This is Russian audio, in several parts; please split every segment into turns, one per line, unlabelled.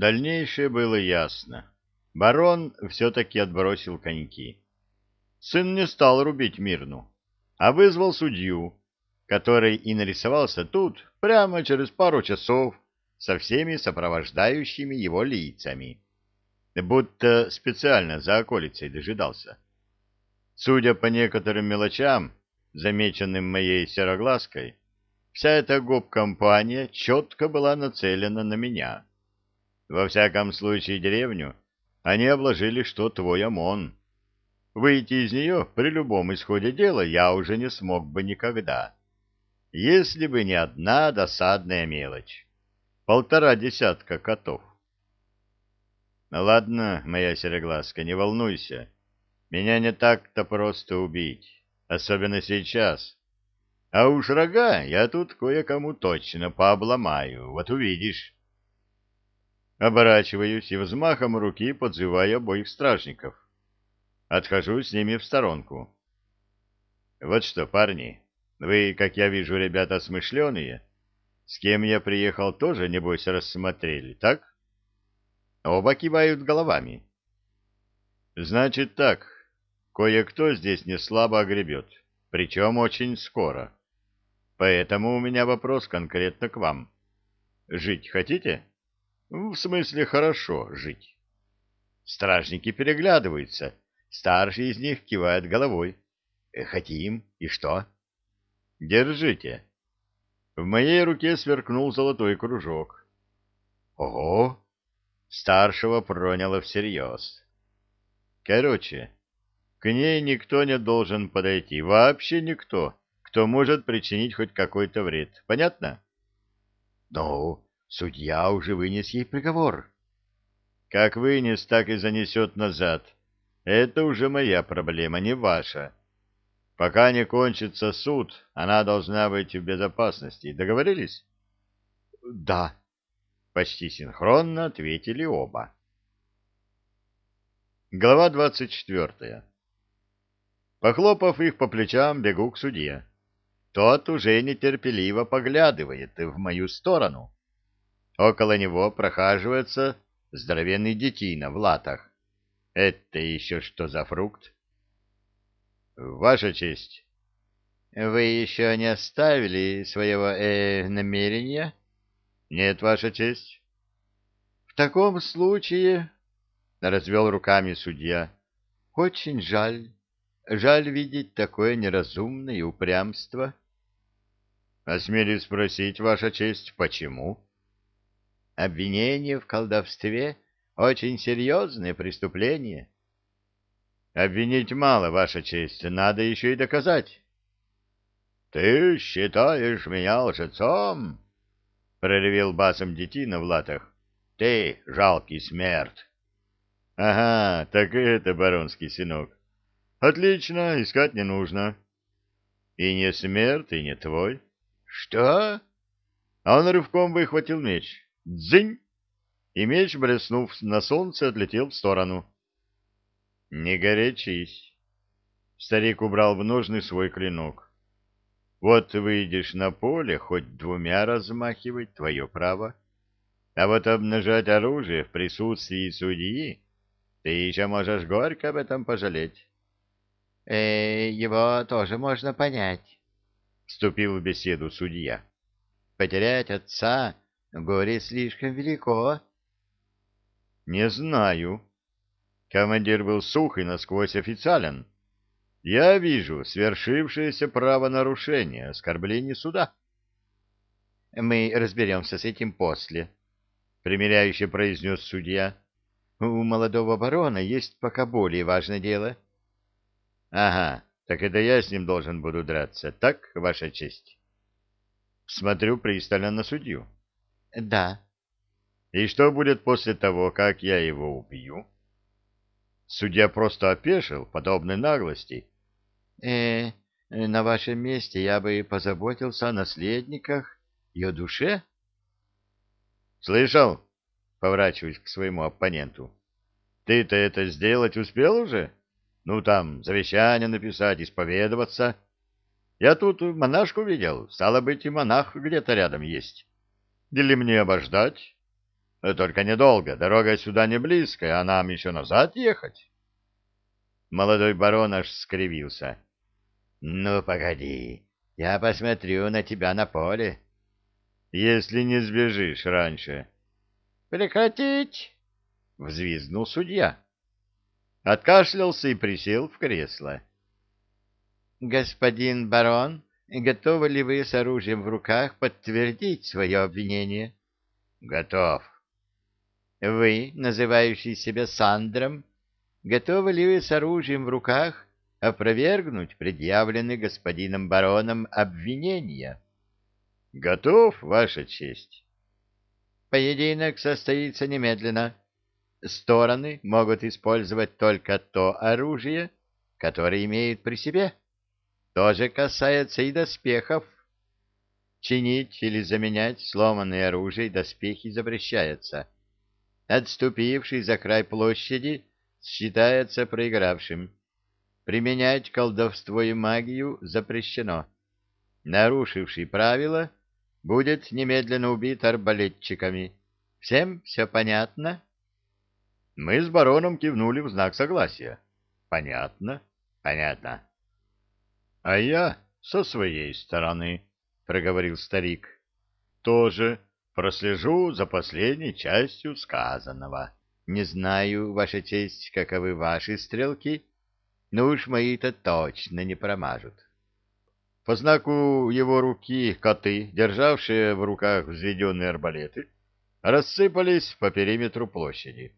Дальнейшее было ясно. Барон все-таки отбросил коньки. Сын не стал рубить Мирну, а вызвал судью, который и нарисовался тут прямо через пару часов со всеми сопровождающими его лицами, будто специально за околицей дожидался. Судя по некоторым мелочам, замеченным моей сероглазкой, вся эта гоп-компания четко была нацелена на меня. Во всяком случае деревню они обложили, что твой ОМОН. Выйти из нее при любом исходе дела я уже не смог бы никогда, если бы не одна досадная мелочь полтора десятка котов. Ладно, моя сереглазка, не волнуйся. Меня не так-то просто убить, особенно сейчас. А уж рога я тут кое-кому точно пообломаю, вот увидишь. Оборачиваюсь и взмахом руки подзываю обоих стражников. Отхожу с ними в сторонку. Вот что, парни, вы, как я вижу, ребята смышленые, с кем я приехал, тоже, небось, рассмотрели, так? Оба кивают головами. Значит так, кое-кто здесь не слабо огребет, причем очень скоро. Поэтому у меня вопрос конкретно к вам. Жить хотите? В смысле, хорошо жить. Стражники переглядываются. Старший из них кивает головой. Хотим. И что? Держите. В моей руке сверкнул золотой кружок. Ого! Старшего проняло всерьез. Короче, к ней никто не должен подойти, вообще никто, кто может причинить хоть какой-то вред. Понятно? Ну, судья уже вынес ей приговор. Как вынес, так и занесет назад. Это уже моя проблема, не ваша. Пока не кончится суд, она должна быть в безопасности. Договорились? — Да. Почти синхронно ответили оба. Глава двадцать четвертая. Похлопав их по плечам, бегу к судье. Тот уже нетерпеливо поглядывает в мою сторону. Около него прохаживается здоровенный детина в латах. Это еще что за фрукт? Ваша честь. Вы еще не оставили своего э, намерения? Нет, Ваша честь. В таком случае, развел руками судья, очень жаль. Жаль видеть такое неразумное упрямство. Осмелюсь спросить, Ваша честь, почему? Обвинение в колдовстве — очень серьезное преступление. Обвинить мало, Ваша честь, надо еще и доказать. — Ты считаешь меня лжецом? — проревел басом детина в латах. — Ты, жалкий смерть. — Ага, так это баронский сынок. Отлично, искать не нужно. И не смерть, и не твой. — Что? Он рывком выхватил меч. Дзынь! И меч, блеснув на солнце, отлетел в сторону. — не горячись. Старик убрал в ножны свой клинок. Вот выйдешь на поле, хоть двумя размахивать, твое право. А вот обнажать оружие в присутствии судьи, ты еще можешь горько об этом пожалеть. Э, его тоже можно понять, — вступил в беседу судья. Потерять отца горе слишком велико. Не знаю, Командир был сух и насквозь официален. Я вижу свершившееся правонарушение, оскорбление суда. — Мы разберемся с этим после, — примиряюще произнес судья. — У молодого барона есть пока более важное дело. — Ага, так это я с ним должен буду драться, так, ваша честь? Смотрю пристально на судью. — Да. — И что будет после того, как я его убью? — Судья просто опешил подобной наглости. э, на вашем месте я бы позаботился о наследниках и о душе. — Слышал? — поворачиваясь к своему оппоненту. — Ты-то это сделать успел уже? Ну, там, завещание написать, исповедоваться. Я тут монашку видел, стало быть, и монах где-то рядом есть. Или мне обождать? Только недолго, дорога сюда не близкая, а нам еще назад ехать. Молодой барон аж скривился. — Ну, погоди, я посмотрю на тебя на поле. — Если не сбежишь раньше. — Прекратить! — взвизгнул судья. Откашлялся и присел в кресло. — Господин барон, готовы ли вы с оружием в руках подтвердить свое обвинение? — Готов. — Вы, называющий себя Сандром, готовы ли вы с оружием в руках опровергнуть предъявленные господином бароном обвинения? — Готов, Ваша честь. — Поединок состоится немедленно. Стороны могут использовать только то оружие, которое имеют при себе. То же касается и доспехов. Чинить или заменять сломанное оружие и доспехи запрещается. Отступивший за край площади считается проигравшим. Применять колдовство и магию запрещено. Нарушивший правила будет немедленно убит арбалетчиками. Всем все понятно? Мы с бароном кивнули в знак согласия. Понятно, понятно. А я со своей стороны, проговорил старик, тоже прослежу за последней частью сказанного. Не знаю, Ваша честь, каковы ваши стрелки, но уж мои-то точно не промажут. По знаку его руки коты, державшие в руках взведенные арбалеты, рассыпались по периметру площади.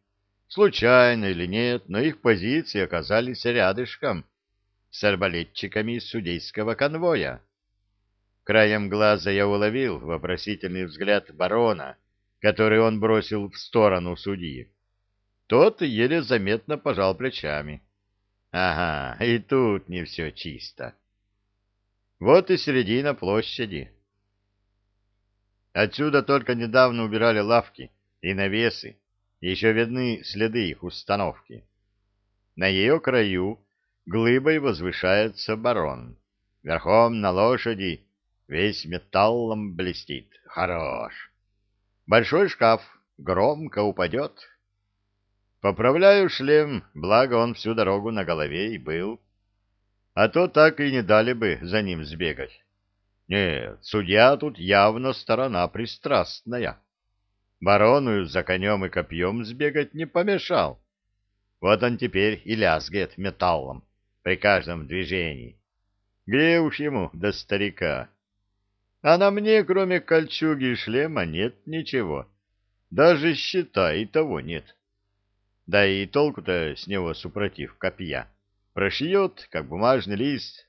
Случайно или нет, но их позиции оказались рядышком с арбалетчиками судейского конвоя. Краем глаза я уловил вопросительный взгляд барона, который он бросил в сторону судьи. Тот еле заметно пожал плечами. Ага, и тут не все чисто. Вот и середина площади. Отсюда только недавно убирали лавки и навесы, еще видны следы их установки. На ее краю глыбой возвышается барон. Верхом на лошади весь металлом блестит. Хорош. Большой шкаф громко упадет, Поправляю шлем, благо он всю дорогу на голове и был. А то так и не дали бы за ним сбегать. Нет, судья тут явно сторона пристрастная. Барону за конем и копьем сбегать не помешал. Вот он теперь и лязгает металлом при каждом движении. Где уж ему до старика? А на мне, кроме кольчуги и шлема, нет ничего. Даже щита и того нет. Да и толку-то с него, супротив копья. Прошьет, как бумажный лист.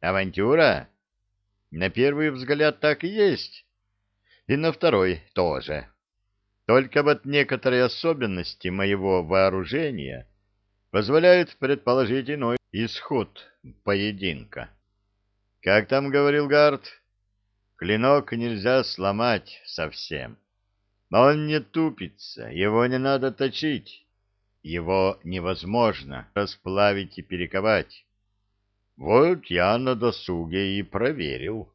Авантюра? На первый взгляд так и есть. И на второй тоже. Только вот некоторые особенности моего вооружения позволяют предположить иной исход поединка. Как там говорил Гард, клинок нельзя сломать совсем. Но он не тупится, его не надо точить. Его невозможно расплавить и перековать. Вот я на досуге и проверил.